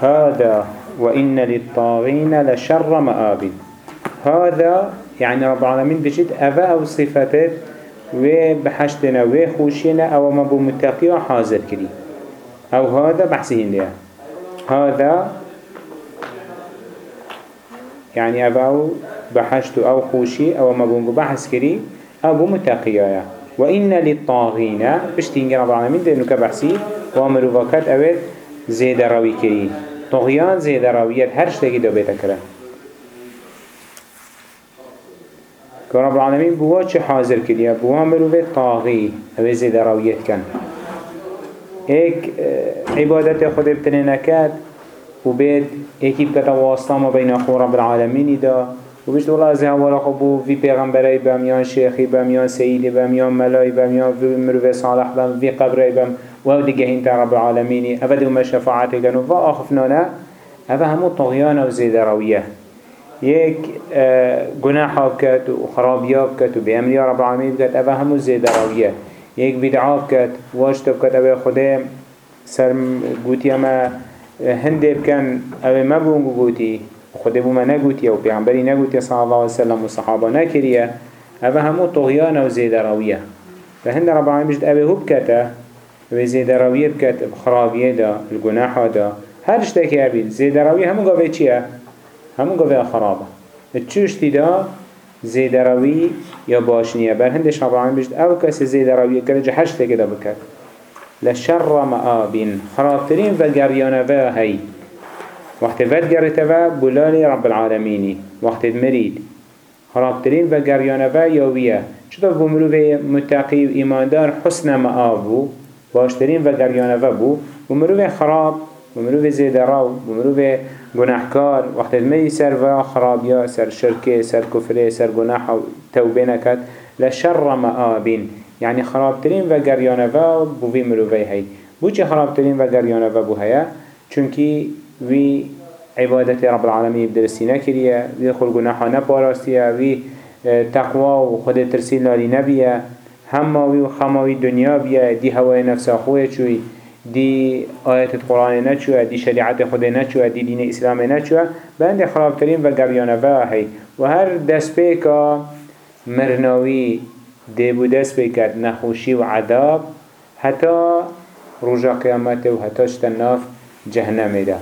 هذا وإن للطاغين لشر مآب هذا يعني رب العالمين بجد أفا أو صفاتات وبحشتنا وخوشنا أو ما بمتقي حاضر كري. أو هذا بحثهن لها هذا يعني أبو بحشت أو خوشي أو ما بحث كري أو بمتقيا وإن للطاغين بشتين رب العالمين ده نكا بحثي وامرو وكات أول زيد روي كري طغيان زيد رويات هر شتاكي دو بيتا كرا كرب العالمين بوا چه حاضر كريا بوا امرو طاغي أول زيد رويات كان هيك عبادت خود ابتنه نكات وبيت هيك بكتا واسطة ما بين أخو رب العالمين دا. وبيشت والله از اولا خبو في پیغمبرای بم یا شیخی بم یا سیدی بم یا ملای بم یا مروف صالح بم في قبرای بم. و أو دیگه هین رب العالمینی أو دیگه شفاعت کنو و آخفنانا أو همو طغیان و زیده رویه یک گناح بکت و خرابیاب کت و بیامری رب العالمین بکت أو همو زیده رویه یک بدعا بکت واشت بکت أو خوده سر گوتی اما هنده بکن أو مبونگو گوتی خود بو ما نگوتیه و پیغمبری نگوتیه صلی الله علیه وسلم و صحابه نکریه اوه همو طغیان و زیده رویه فهند رب العالمین بجد اوه هب کتا و زیده رویه بکت بخرابیه دا الگناح دا. هر اشتاکی عبید زیده رویه همو گاوه چیه؟ همو گاوه خرابه چوشتی دا؟ زیده روی یا باشنیه بر هندش رب العالمین بجد أو کسی زیده رویه کرده جه هشتاکی دا بکت لشر مآبین خرابترین و گریانه و هی وقت فد گرتوا بلال رب العالمینی وقت مرید. خرابترین و گریانه و یاویه چطور بمرو به متقی و ایماندار حسن مآبو باشترین و گریانه و بو بمرو به خراب بمرو به زیدراو بمرو به گناهکار. وقت مری سر و خرابیا سر شرکه سر کفره سر گناح و توبه نکد لشر مآبین يعني خرابترين و گریانه و بو وی مروفی هی. بو چه خرابترین و گریانه و بو هیا؟ چونکی وی عبادت رب العالمين بدرسي نكريا وی خل گناحا نپاراستيا وی آه، تقوى و خود ترسيل لالي نبيا هماوي و خماوي دنيا بيا دي هواي نفس أخوه چوي دي آيات القرآن نچوه دي شريعت خود نچوه دي دين إسلام نچوه. بند خرابترين و قريانه هي و هر دست بيكا مرناوي ديبو دست بيكت نخوشي و عذاب حتى رجا قيامته و حتى اشتناف جهنم ده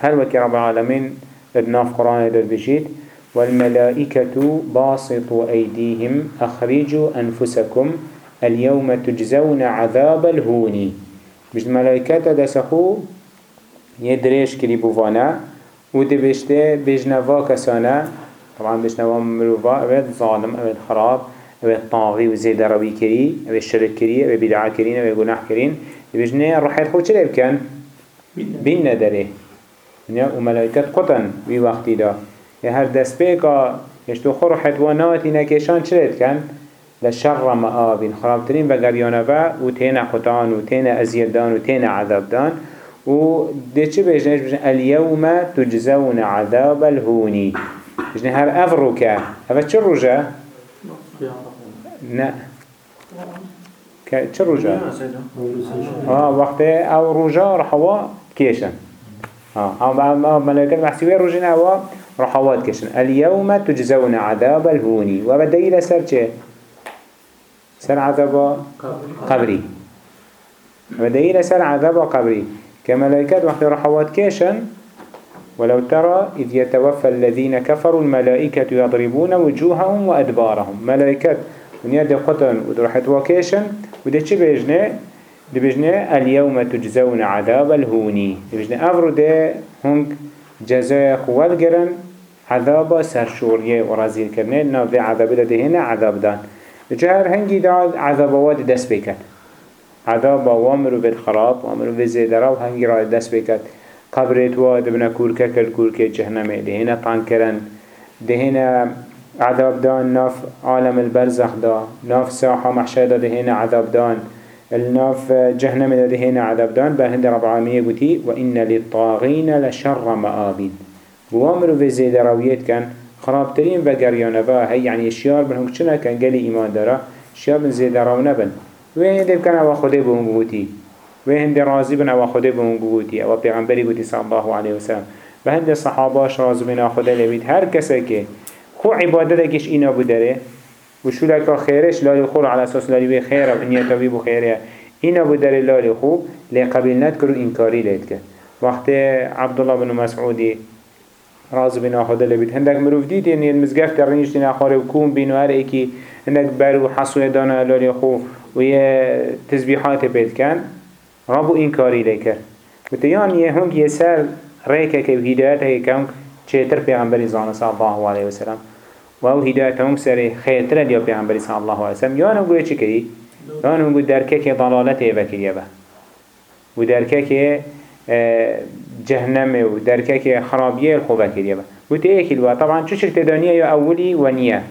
هل وكي رب العالمين ادناف قرآن در بجيد والملائكة باسطوا أيديهم أخرجوا أنفسكم اليوم تجزون عذاب الهوني بجد ملائكة دسخو يدريش كري بوفانا ودي بجده بجنوا كسانا طبعا بجنوا مروفا اوید ظالم اوید خراب اوید طاغي وزيد روي كري اوید شرك كري اوید بدعا كرين اوید گناح كرين بجنه روحيت خود چلي بكن بين نداره و ملائکت قطن. وی وقتی دا. یه هر دست پیکا یشتو خور حیواناتی نکشان چرید کن؟ لشر مآبین خرابترین و گریانه و و تین قطعان و تین ازیدان و تین عذاب دان و ده چه بجنش بجن اليوم تجزون عذاب الهونی بجن هر افرو که. اوه چه روژه؟ نه. چه روژه؟ آه وقت أو روژه رحوا کیشن. ها ملائكة محسوية رجنا هوا رحوات كشن اليوم تجزون عذاب الهوني وبدأ سر چه؟ سر عذاب قبري. إلى سر عذاب قبري. كملائكة وقت رحوات كشن ولو ترى إذ يتوفى الذين كفروا الملائكة يضربون وجوههم وأدبارهم. ملائكة ونيا دي قطن ودرحت وكيشن ودي چه بيجنه دبجنا اليوم تجزون عذاب الهوني دبجنا أفرو ده هنگ جزاء خوال گرن عذاب سرشوريه ورازيل كرنه ناف عذاب ده هنا عذاب دان. جهر هنگي دا عذاب واد دست بكت عذاب وامرو بالخراب وامرو بالزيدرا وهنگي را دست بكت قبرت واد ابن كوركا كالكوركا جهنم. ده هنا طان كرن ده هنا عذاب دان ناف عالم البرزخ دا. ناف ساحة محشادة ده هنا عذاب دان. الناف جهنم لديهنا عذاب دان بهند رب العالمين قتي وإن للطاغين لشر مآبين. وامر في زيد رويت كان خرابترين وقريانا هي يعني الشيار بنهم كشنا كان قالي إيمان دارا الشيار بن زيد رو نبن وين ديب كان أبا خده بهم قتي و هند راضی بن خدا بمون گوتی أو پیغمبری گوتی صلی الله علیه وسلم. و هند صحاباش راضی بن خدا لبید. هر کسی که خو عبادتکش اینا بودره و شو لکا خیرش لالی خور على أساس لالی بی خیره و نیتاوی بو خیره اینا بودره لالی خو کرو انکاری لید که. وقت عبدالله بن مسعودی راز بنا خدا لبید هندک مروف دید یعنی المزگفت رنیش دین اخاره و کون بینو هر ایکی. هندک برو حصوی دانا لالی خو و یه تزبیحات بید کن. رابو انکاری لیکر و یان یه هنگ یه سر ریکه که هدایت هی کن چهتر پیغمبری زانه صلی الله علیه وسلم و أو هدایت هم سر خیرتر دیا پیغمبری صلی الله علیه وسلم. یا نگوی چی کری؟ یا نگوی درکه که ضلالت ایوه کریه با. و درکه که جهنم و درکه که خرابیه الخوبه کریه با. و تیکی الوا طبعا چو شکت دانیه یا اولی و نیه.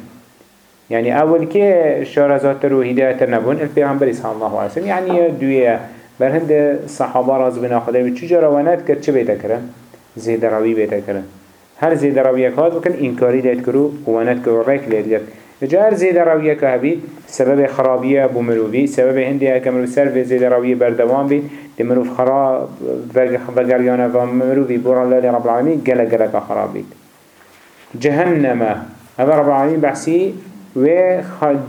يعني أول كي شارزات رو هداية نبون البيغمبر صلى الله عليه وسلم. يعني دوية برهند صحابة راز بنا خدا بچو روانات كر چه بيتا کرن؟ زيد روي بيتا کرن. هر زيد روية كهات وكن إنكاري ديت كرو وانات كرو ريك ليت ليت جا هر زيد روية كهبيت سبب خرابية بمروبي سبب هندي كمرو سر في زيد روية بردوان بيت دمروف خراب وگريانا ومروبي بورا الله رب العالمين قلق قلق خراب بيت جهنم. هذا رب العالمين بحسي و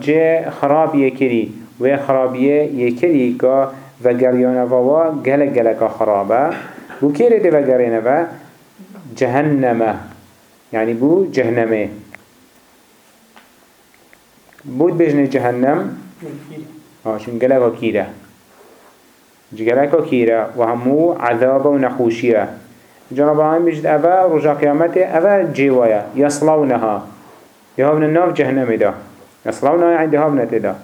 جه خراب یکری و خرابیه یکری که و گریانه و گلک گلک خرابه بو کیره و و جهنمه يعني بو جهنمه. بود بجنه جهنم. آه شون گلک کیره گلک کیره و همو عذاب و نخوشیه. جناب آمین بجد اوه رجا قیامته اوه جیوه یصلونها. يهابنا الناف جهنم دا. يصلونا يعني يهابنا تدا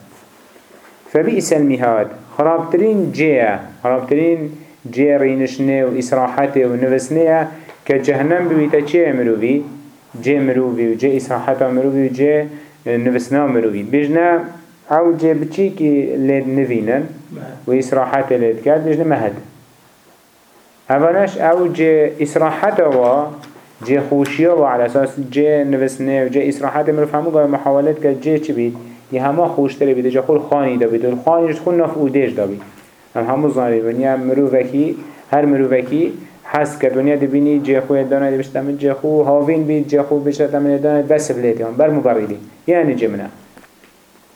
فبئس المهاد. خرابترين جيه خرابترين رينشنه وإسراحته ونفسنه كجهنم بويتا چه مروفي جي مروفي وجي إسراحته مروفي وجي نفسنا مروفي بجنا أو جي بچي كي لید نوینن و إسراحته لید کرد بجنا مهد. اولش أو جي إسراحته و جه خوشیا و على أساس جه نوسنه و جه اسراحت مروف همو گاه محاولت کرد. جه چی بید؟ یه همه خوشتره بید جه خول خانی دا بید و خانیش خون ناف اودش دا بید هم همو زانی ونیا مروفکی هر مروفکی حس کرد ونیا دبینی جه خوی دانه بشتم جه خو هاوین بید جه خو بشتم دانه بس بلیتی هم بر مبریدی یعنی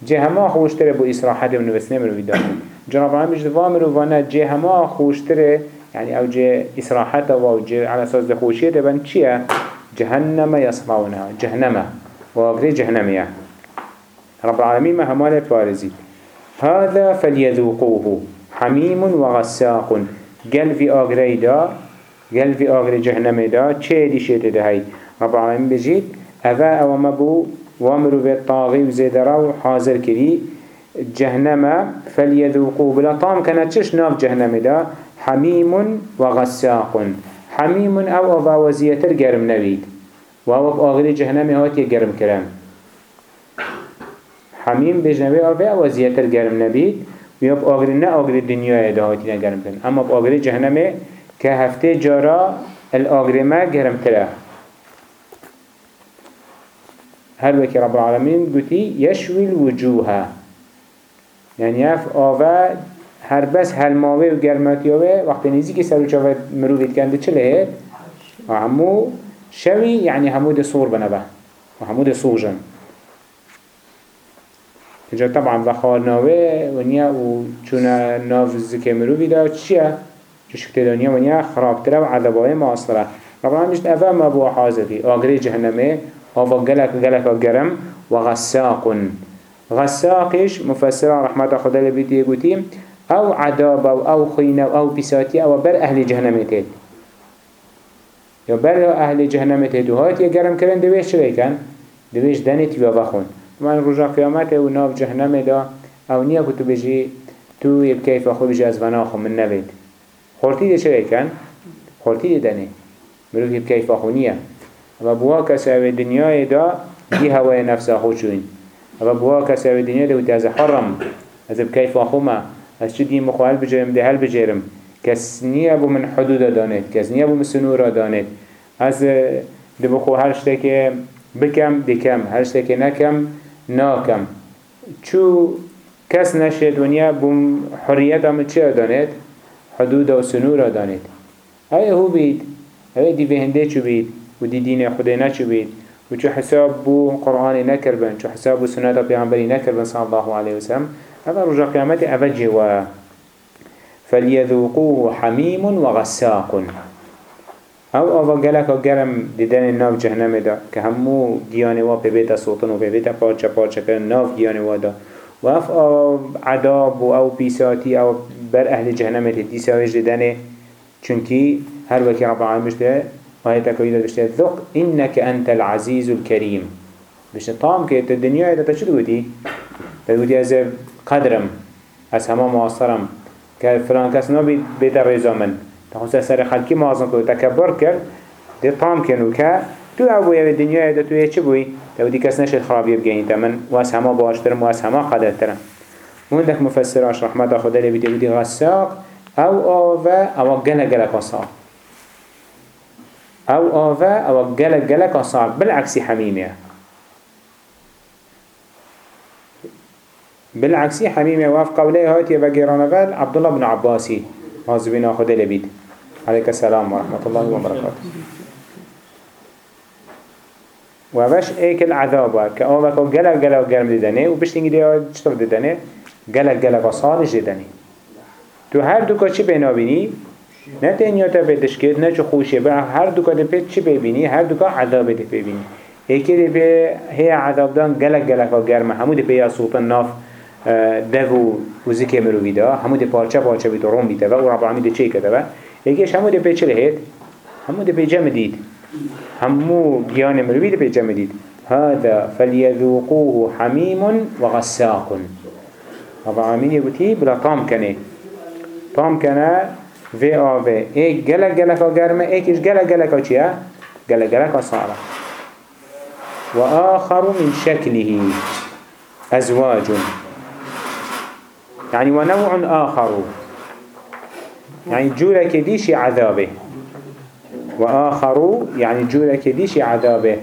جه همه خوشتره بو اسراحت و نوسنه مروفی دا جناب هم بجد وامروفانه جه همه خوشتره يعني أو جه إسراحته و جه على أساس دخوشية دبن چيه جهنم يصلونها جهنم. وأقري جهنمية رب العالمين ما همال بارزي هذا فليذوقوه حميم وغساق قل في أقري دا قل في أقري جهنم دا چه دي شيت ده هاي رب العالمين بجيت أفا أو مبو وامرو بالطاغي وزيدرا وحاضر كري جهنم فليذوقوه بلا طام كانت چش ناف جهنم دا حميم وغساق حميم أو أو وزيتر گرم نبيد و أو آغري جهنم هاتي گرم کرم حميم بجنبه أو وزيتر گرم نبيد و أو آغري نه آغري دنیا ده هاتي نگرم کرن. اما آغري جهنم که هفته جارا الآغري ما گرم تره هل وكي رب العالمين قلتي يشوي الوجوه يعني اف آوه هر بس هل ماوه و گرماتیاوه وقتی نیزی که سر و چاوه مروفید کنده؟ همو شوی یعنی همو ده صور بنبه و همو ده صوجن اینجا طبعا وخال ناوه و نیا و چون ناف زکه مروفی دا چیه؟ چو شکت دنیا و نیا خرابتره و عذابای أصلا ربنا مشت افا ما بو حاضری آگری جهنمه آفا گلک گلک گرم و غساق غساقش مفسره رحمت خدا لبیتی گوتیم أو عذاب أو أو خينا أو بساتي أو بر أهل جهنم تيد يا بر أهل جهنم تيد وهات گرم كرن دويش چرا كان دويش دنت يا بخون من رجا قيامت و ناف جهنم دا أو نيا كتو بجي تو يب كيف اخو بجي از وناخو من نبيد خورتي دي چرا كان خورتي دي دني مروف يب كيف اخو نيا اما بوا كسا دنيا دا دي هواي نفس اخو چوين اما بوا كسا دنيا دا وتي از حرم. از بكيف اخو ما از چه دیم مخوال بجرم؟ ده هل بجرم. کس نیه بو من حدود دانید. کس نیه بو من سنورا دانید. از ده بخو هر شته که بکم بکم هر شته که نکم ناکم. چو کس نشد ونیا بو حریت هم چه دانید؟ حدود و سنور دانید. هاي هو بيت هاي دي بهنده چو بيت و دي دين خده نچو بيت و چو حساب بو قرآن نكربن چو حساب بو سنة پیغمبری نكربن صلى الله عليه وسلم هذا رجع قيامت أفجه و فليذوقوه حميم وغساق أو آوا گلک ها گرم دیدن ناف جهنم دا که همو گیانوا پی بیتا سلطن و پی بیتا پارچه پارچه کرن ناف گیانوا دا. و اف عذاب و أو پیساتی أو بر أهل جهنم تدی ساوش دیدنه چونکی هر وکی رب العالمین بشته آیتا کویده بشته ذق إنك أنت العزیز الكریم بشته طام ایتا تا چه دوتی؟ تا دوتی از قدرم از همه معاصرم که فلان کس نبید بیتا رضا من. تخصص سر خلقی مازن کرد تکبر کرد دی طام کنو که تو أو یه دنیا ده تو تو دی کس نشد خرابی بگین تمن واس همه باشترم واس همه قدرترم وندك مفسراش رحمة خدا لي بدي غساق؟ أو آوه أو گل گل قصاق أو آوه أو گل گل قصاق بالعكس حميمه بالعكس حميمه واف قوله هاتي وقرانوال عبد الله بن عباسي. عزبنا خدا بدي عليك السلام ورحمة الله وبركاته. وبش إيك العذاب. كأوبك وقلق قلق قرم ددنه وبشتنگي دي چطور ددنه قلق قلق صالح ددنه تو هر دوكا چي بينابيني نه تنیا تا بهتش کرد نه چه خوشه به هر دوکا ده پیت چی ببینی؟ هر دوکا عذاب ده ببینی. ایکی ده به هی عذاب دان گلک گلک و همو ده پیا سلطان ناف دو و زیکه مروی دا همو ده پارچه پارچه بیتو روم بیتا و رب العالمین چه کده و یکیش همو ده پیچه لهید همو ده پیجه مدید همو گیان مروی ده پیجه مدید هذا فليذوقوه حميم وغساق رب العالمين يقولي بلا طام كنه طام كنه في آوه ايك گلك گلك گرمه ايكش گلك گلك چيه گلك گلك صارة وآخر من شكله أزواج. يعني ونوع آخر. يعني جورة كديش عذابه. وآخر يعني جورة كديش عذابه.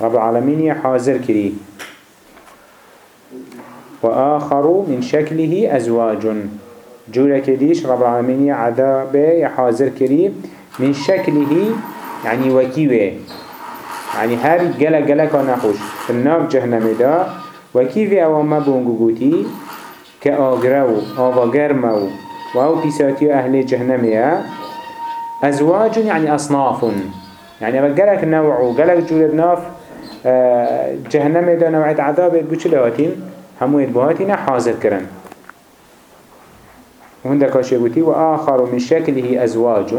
رب العالمين حاضر كري وآخر من شكله أزواج. جورة كديش رب العالمين عذابه حاضر كري من شكله يعني وكيوه. يعني هر جلا جلا كان في النار جهنم دا. وكيوه أو ما بونگوگوتي كآغرو آوا گرمو و أو پیساتی أهل جهنمية ازواج يعني اصناف. يعني قلق نوع قلق جولد ناف آه، جهنم دا نوعية عذاب يدبو همو يدبوهاتين حاضر كرن وهندك اشيغوتي وآخر من شكله أزواج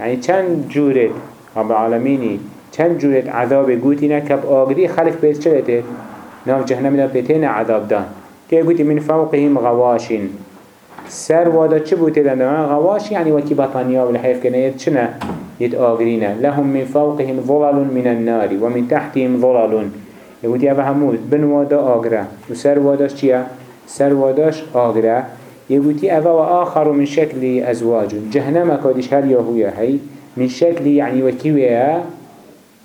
يعني چند جورد رب العالميني چند جورد عذاب قوتنا كب آغري خلق بيت چلته ناف جهنم دا بيتين عذاب دان. كي من فوقهم غواشين سر وادا چه بوده لندن غواش يعني وكي بطانيا والحيف كنا يتشنا يتآغرين لهم من فوقهم ظلل من النار ومن تحتهم ظلل يقول يا همود. بن وادا و وسر واداش چيا سر واداش آغرا يقول يا وآخر من شكل أزواج جهنم كادش هل يهويا هي من شكل يعني یعنی وكيويا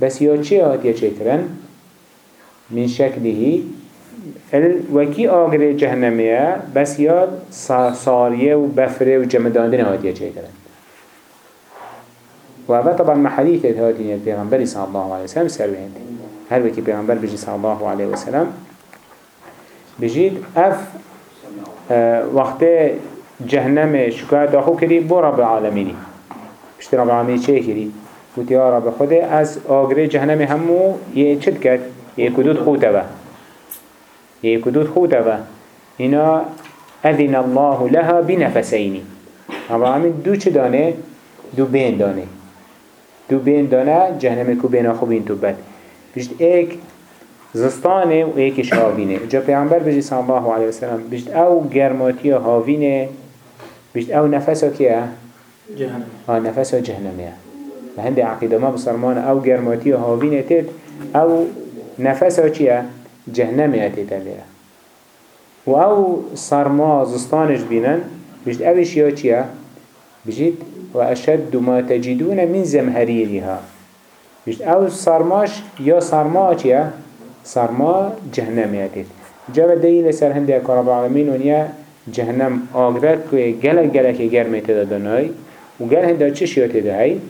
بس يا چيا يا شكرا من شكله الوكي آغرا جهنمية بس يا صارية وبفرة وجمدان دين هاتيا شكرا وهذا طبعا محلية هاتين البيغمبري صلى الله عليه وسلم سر بهندين هر وکی پیغمبر بجی صلی الله علیه وسلم. بجید أف آه، وقت جهنم شکایت آخو کری بو رب العالمینی. پشت رب العالمینی چه کری؟ گوتی یا رب خوده از آگر جهنم همو یه چد کرد؟ یه کدود خوته به يكدود خوتا هنا أذن الله لها بنفسين رب العالمين دو چه دانه؟ دو بين دانه. دو بين دانه جهنم كو بين خوبين تبت بجد ايك زستانه و ايكش هاوينه جا پیغمبر بجي صلى الله عليه وسلم بجد أو گرماتي هاوينه بجد أو نفسه كيه؟ جهنم آه نفسه جهنميه هندي عقيدة ما بصرمان أو گرماتي هاوينه تد أو نفسه چيه؟ جهنم اتیتا لیا و أو سرما زستانش بینن بجد اوش یا چیا؟ بجد و اشد ما تجدون من زمهريرها بجد أو سرماش یا سرما چیا؟ سرما جهنم اتیت جاب دلیل سر هنده اکراب العالمین ونیا جهنم آگرد که گلک گلک گرمه تدا دانای و گل هنده چش یا تدهی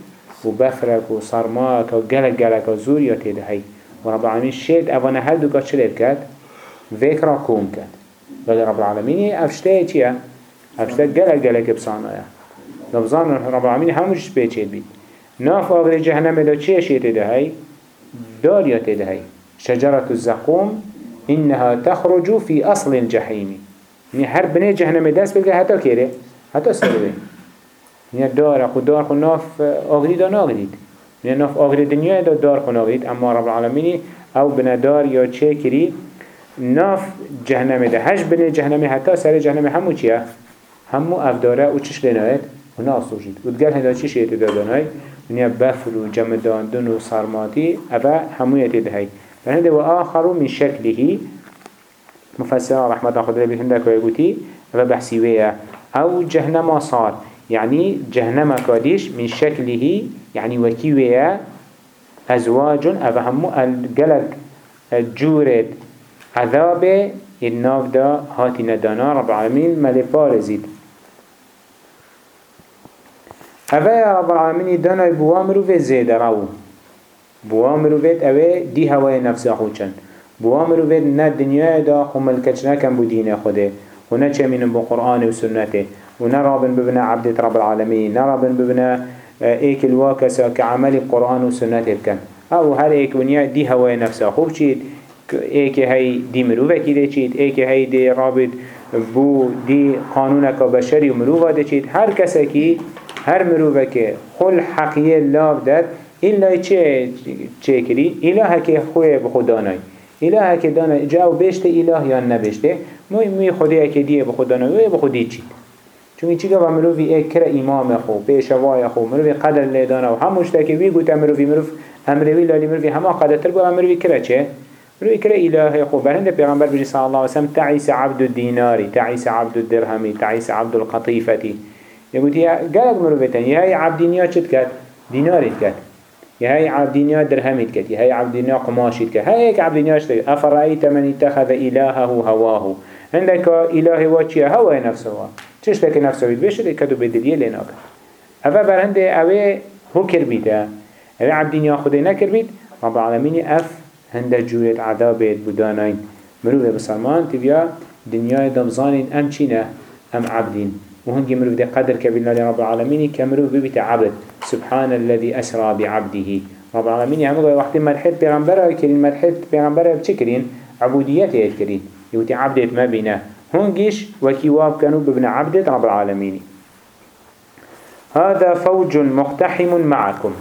و بفرک و صرماک و گلک گلک و زور یا تدهی و رب العالمین شید اوانه هر دو که چلید کرد ذكرى كوم كد بل رب العالمين افشته چيه افشته گلک گلک نبزان رب العالمين هموش بيچيد بيت ناف آغر جهنم دا چيه شيته ده هاي دار يته ده شجرة الزقوم إنها تخرج في أصل الجحيم يعني هر بني جهنم دست بلقى حتى كيره حتى سلوه يعني دار خو دار خو ناف آغري دا ناغريد يعني ناف آغري دنيا دا دار خو ناغريد أما رب العالمين أو بندار يا چه كري ناف جهنم ده. هش بني جهنم حتى سر جهنم همو چيه همو افداره و چش لناید و ناسوجید و دگل هنده چی شیطه دادانای ونیا بفر و جمداندن و صرماتی اوه همویت دهی فهنده و آخرو من شکلهی مفسر رحمت خدا بي هنده که يقولي اوه بحسيوية أو جهنم صار يعني جهنم كاديش من شكله يعني وكيوية أزواج أو همو الجلق الجورد عذاب الناف دا هاتي ندانا رب العالمين ملي بارزيد اوه رب العالمين دانا بوامرو في زيده رو بوامرو في اوه دي هواي نفس خوچن بوامرو في نا دنيا دا خو ملكتش نكن بو دين خوده. و چمين بو قرآن و سنته. و نا رابن ببنا عبدت رب العالمين نا رابن ببنا ايك الواكسا كعمل القرآن و سنته بكن أو هر ايك ونيا دي هواي نفس خوب چيد ايك هاي دي مروفه كده چيد ايك هاي دي رابط بو دي قانونك بشري و مروفه ده چيد هر کسا کی هر مروفه که خل حقیه لاف داد إلا چه کری؟ إله که خوی بخودانای إله که دانای. جاو بشته إله یا نبشته؟ مو می خودی که دیه بخودانای و بخودی چید چون چی؟ که مروفی ایک کر امام خو پیشوای خو مروفی قدر لیدانا و هموش تا که وی گوت مروفی مروف امروی لالی مروفی همه قدر تر بو مروفی کره چه؟ مروفی کره إله خو. برهند پیغمبر بجی صلی علیه وسلم تعیس عبد الدیناری تعیس عبد الدرهمی تعیس عبد القطیفتی. يقول هي قالك مروفتان يا هي عبدينيا چت كات دينارت كات يا هي عبدينيا درهمت كات يا هي عبدينيا قماشت كات هاي هيك عبدينيا اشتري أفرأيت من اتخذ إلهه هواه. عندك إله واتشيا هوا نفسه چش لك نفسه بيش كدو بدلية لناك أفا برهنده أوه هو كربيته أوه عبدينيا خده نكر بيت رب العالمين أف هنده جورت عذابت بدانين مروفة بسلمان تبيا دنيا دمزانين أم چينه أم عبدين وهنجي مروف دي قدر كبيرنا لرب العالمين كمروف ببيت عبد. سبحان الذي أسرى بعبده. رب العالمين يعني وقت مرحلة بيغمبره كرين مرحلة بيغمبره بچكرين عبوديته يتكرين يوتي عبدت ما بينه هنجيش وكيواب كانوا بابن عبدت رب العالمين. هذا فوج مقتحم معكم.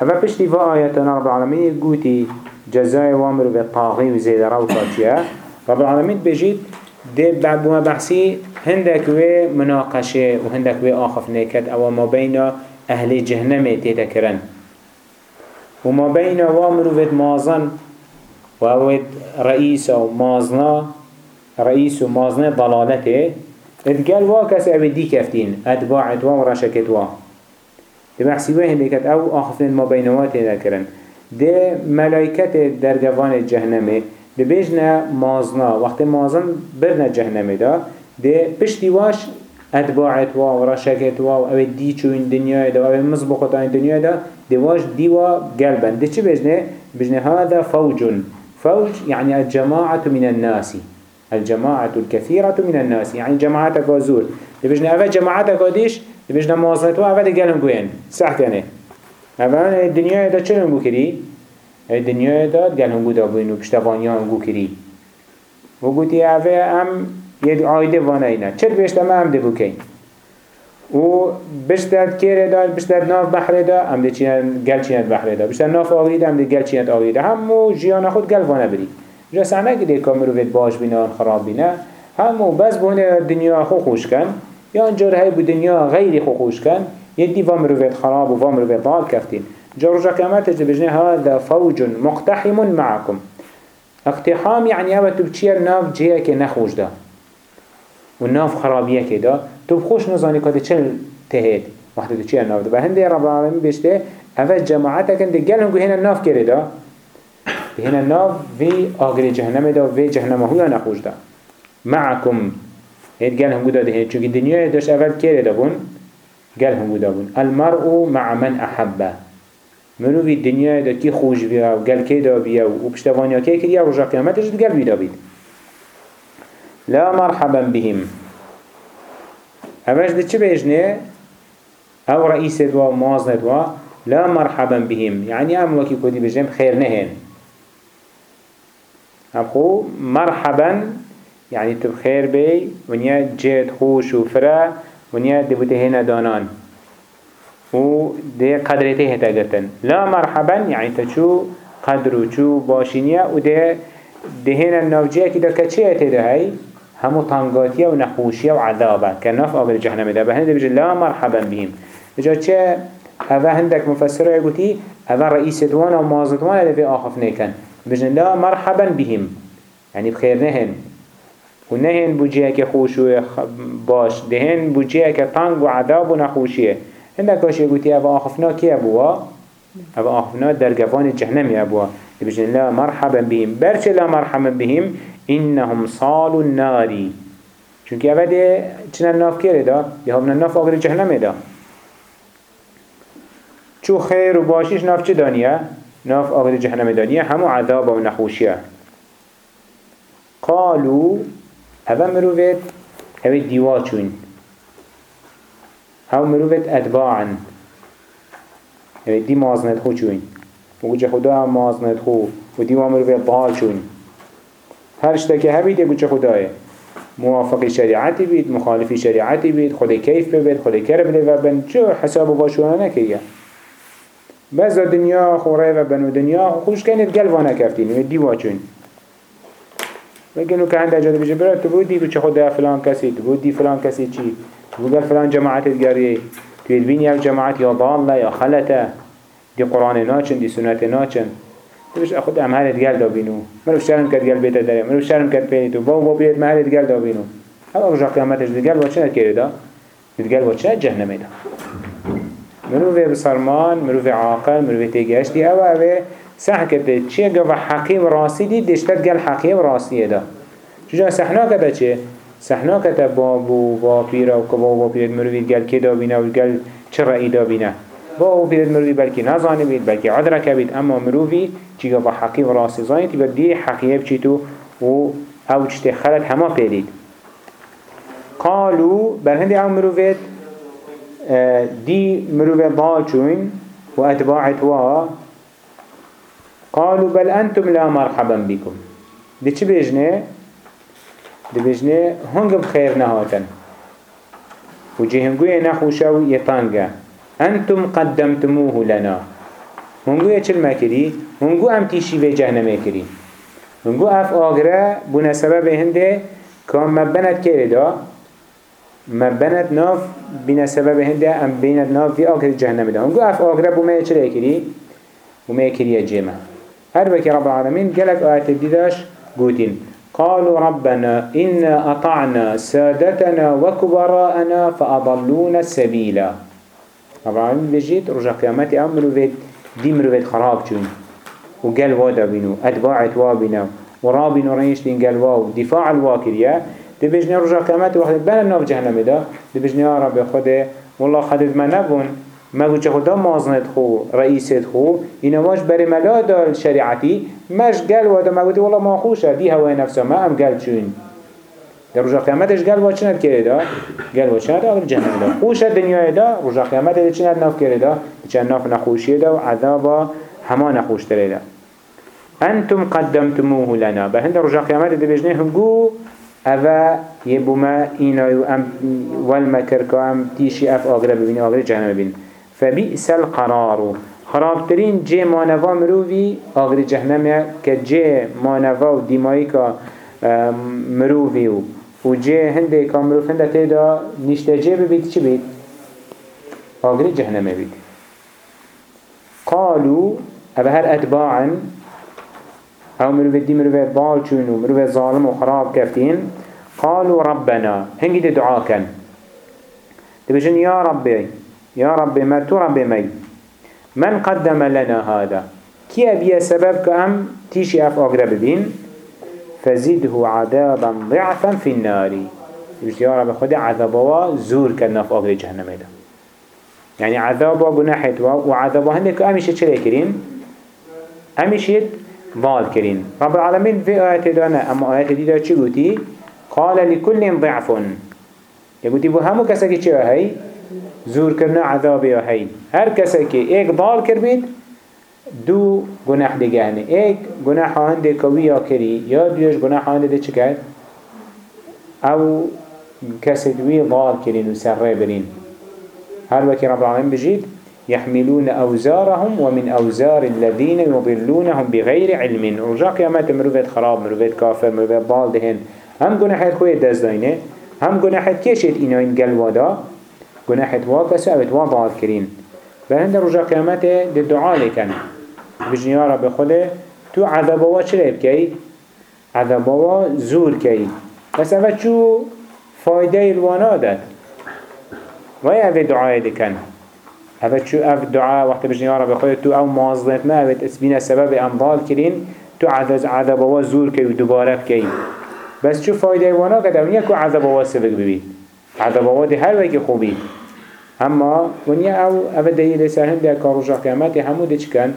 هذا بشتي في آياتنا رب العالمين قوتي جزاء وامر بالطاغي وزيد روكاتيا رب العالمين بجيت ده بعد ما بحثي هندك و مناقشه و هندك و آخف نكد أو ما بين أهل جهنم تتكرن و ما بين وامروفت مازن و اوت رئيس و مازنا رئيس و مازنا ضلالته اتقال واكس أو دي كفتين اتباعت و رشكت و ده بحثي وين هندكت أو آخفن ما بينوات تتكرن ده ملايكت درجوان الجهنمه ده بيجنا مازنا. وقت مازن برنا جهنم دا ده پشتی واش اتباعت وا و رشکت وا و أو دی چوین دنیای دا و أو مزبقت این دنیای دا ده واش دیوا قلبا ده چه بجنه؟ بجنه هذا فوج فوج يعني الجماعة من الناس. الجماعة الكثيرة من الناس. يعني جماعتك وزور بجنه اوه جماعتك وديش ده بجنه مازنت وا اوه ده قلم قوين كانه اوه الدنيا دا چه نمو ای دنیا داد گل هنگو دا بینو پشتوانیا گو کری. و گوتی اوه هم یه عایده وانه اینا. چر بشتا ما هم دبو کن و کره داد بشتد ناف بحره دا هم ده چیند گل چیند بحره دا بشتا ناف آقلی دا هم ده گل چیند آقلی همو جیان خود گل وانه بری. جا سعنه که ده کامرو بید باش بینان خراب بینه همو بس بونه دنیا خو خوش کن. یا انجار های بو دنیا غیری خو خوش کن. یه دی وامرو بید خراب و وامرو بید ضال کفتین. جا رجا كامتش بجنه هذا فوج مقتحم معكم. اقتحام يعني اوه تبچير ناف جيه که نخوش ده و ناف خرابیه که دا. تو خوش نزانی که چل وقتی تو چیه ناف دا. به هنده رب العالمین بشته اول جماعت کنده گل هنگو هنه ناف کرده دا. هنه ناف وی آگر جهنم دا. وی جهنم هویا نخوش دا. معكم. هيد قال هم قدا دهين چونك الدنيا داش اول كيري دابون قال هم بون. المرء مع من أحبه. منو في الدنيا دا كي خوش بيا وقال كي دا بيا وبشتوانيا كي كريا ورجع قيامتش قال بيدا بيد لا مرحبا بهم. أماش دي چه بيجنه أو رئيس دوا موازنة دوا لا مرحبا بهم. يعني أم وكي كودي بجنب خير نهن. أبخو مرحبا يعني تبخير بي ونيا جيد خوش وفرا ونيا دبوته هنا دانان. و ده قدرته هتا گرتن لا مرحبا يعني تشو قدر و چو باشينيا ده دهنا النوجيه كده كچه هتا هاي همو طنقاتيا و نخوشيا و عذابا كناف آقل جهنم ده بهنده بجي لا مرحبا بهم بجا چه اوه هندك مفسره يقولي اوه رئيس دوان و مازدوان لفي آخف نيكن بجي لا مرحبا بهم يعني بخير نهن و نهن بجيه که خوش و باش دهن بجيه که طنق و عذاب و نخوشيه هندك واش يقولي اوه آخفنا كي ابوا اوه آخفنا در قفان جهنم ابوا بجي لا مرحبا بهم برش لا مرحبا بهم إنهم صالوا النار چونك اوه ده چنه الناف كيره دا يهمنا الناف آقر جهنم دا چو خير و باشيش ناف چه دانيه ناف آقر جهنم دانيه همو عذاب و نخوشيه قالوا اوه مروفت اوه ديوا چون أو مروفت اتباعا اوه دي مازنت خو چون وجه خدا مازنت خو و ديوا مروفت ضال چون هر اشتاكي هبيت يقول چه خداه موافق شريعتي بيت مخالف شريعتي بيت خده كيف بيت خده كرب لي وبن. شو حسابه باشوانا نكيه بس الدنيا خوره وبن ودنيا خوش كانت قلبانا كفتين ودي واچون بگنو که هنده جاده بجه برای تو بودی بچه خود فلان کسی تو بودی فلان کسی چی؟ تو بودی فلان گریه تو بینی أو جماعت یا ضاله یا خلطه. دی قرآن ناچن دی سنت ناچن. تبش أخذ أم هالت قال دابينو مرو شرم كد قال بيت داري مرو شرم كد بيتو باو باو بيت ما هالت قال دابينو هل أرجع قيامتش دي قال وشنا كيري دا؟ دي قال وشنا جهنم دا؟ مرو في بصرمان مرو في عاقل مرو في تيجاش دي أو أو صح كده چه قوة حقيم راسي دي دشتت قال حقيم راسي دا. شجا سحنا كده چه سحنا كده بابو بابيرا وكبابو بابيرا مرو في قال كده بينا وقال چه رأي دا بينا با أو بيد مروي بلكي نظاني بيد بلكي عدرك بيد اما مروي چيگا با حقي و راسي زاني تبا دي حقية بچيتو و أو چته خلط هما بيديد قالوا برهند أو مروفيت دي مروفي ضال چوين و اتباعت وا قالوا بل أنتم لا مرحبا بكم. دي چه بيجنه؟ دي بيجنه هنگ بخير نهاتن و جه هنگوه نخوشو يطانگه أنتم قدمتموه لنا هنگو يچل ما كري هنگو ام تيشي في جهنم كري هنگو اف آگره بنا سبب هنده كان مبنت كري دا مبنت ناف بنا سبب هنده ام بينت ناف في آگره جهنم دا هنگو اف آگره بما يچل كري بما يكري جيمه هر بكي رب العالمين قالك آيات الديداش قوتين قالوا ربنا إنا أطعنا سادتنا وكبراءنا فأضلونا السبيلا طبعا بجيت رجع قيامتي أم مروفيت دي مروفيت خراب چون وقال وادا بينو أتباعت وابنا ورابين وريش دين قال واو دفاع الواكرية دي بجني رجع قيامتي واحد بنا ناف جهنم دا. دي بجني يا رب خده. والله خدت ما نبون. ما قلت خدا مازنت خو رئيست خو إنه واش بري ملا دار شريعتي ماش قال وادا ما قلت والله ما خوشه دي هواي نفسه ما أم قال چون. در رجا قیامتش گل با چند کرده دا؟ گل با چند؟ آگر جهنم دا. خوش دنیای دا رجا قیامت چند ناف کرده دا؟ چند ناف نخوشیه دا و عذاب هما نخوش تره دا. أنتم قدمتموه لنا. به هند رجا قیامت دا بجنه هنگو اوه یبو ما اینایو ام والمکر که ام تیشی اف آگره ببین آگره جهنم ببین فبئس القرار. خرابترین جه مانوا مرووی آگر جهنم که جه مانوا و دیمایی که مرووی و. و جه هنده کامروف هنده تیدا نشتجه ببید چی بید؟ آگری جهنمه بید. قالوا أبا هر أتباعا أو مروف دي مروف ضال چونو مروف ظالم وخراب كفتين قالوا ربنا هنجي دي دعا كان تبجن يا ربي يا ربي ما تو ربي مي من قدم لنا هذا؟ كي أبي سبب كأم تيشي أف أقرب بين؟ فزده عذابا ضعفا في النار. يا رب خد عذابه زور كنا في أغري جهنم هذا يعني عذابه جناحت وعذابه هندك أمشي شلي كرين؟ أمشي ضال كرين. رب العالمين في آيات دانا أما آيات دي دا قال لكل ضعف. يقولي بو همو كسكي چه هاي زور كرنا عذابه هاي هر كسكي ايك ضال كربيت دو گناه دیگه هنه ایک گناه هنده کوی یا کری یا دویش گناه هنده ده چه کرد؟ أو کسی دوی ضال کرین و سره برین. هر وكي رب العالمين بجيد يحملون أوزارهم ومن أوزار الذين يضلونهم بغير علم. رجاء قيامات مروفت خراب مروفت كافر مروفت ضال دهن. هم گناحت خوية دست داينه هم گناحت كيشت إناين قلوادا گناحت واكسو أبت وضال كرين فهند رجاء قيامات دي دعاء لكن بجن يا رب خده تو عذابوا چرا بكي عذابوا زور كي بس اوه چو فايده الوانا داد ويا اوه دعاء دكن اوه چو اوه دعاء وقت بجن يا رب خده تو أو مازنت ما اوه اسبين سبب امضال كرين تو عذابوا زور كي ودوباره بكي بس چو فايده الوانا قد اونيا كو عذابوا سبق ببي عذابوا دي هر وكي خوبي اما ونيا أو اوه دليل سهل بيا كاروجا قيامتي همو دي چكن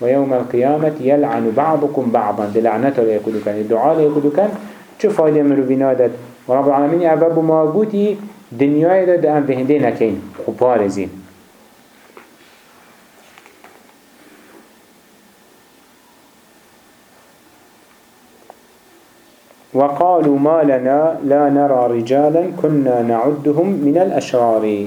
ويوم القيامة يلعن بعضكم بعضا دلعنته لا يقولوا كان الدعاء لا يقولوا كان شو فايدة من بنادت ورب العالمين أباب ما قوتي دنيا دا دا أم بهندين هكين خبارزين وقالوا ما لنا لا نرى رجالا كنا نعدهم من الأشرار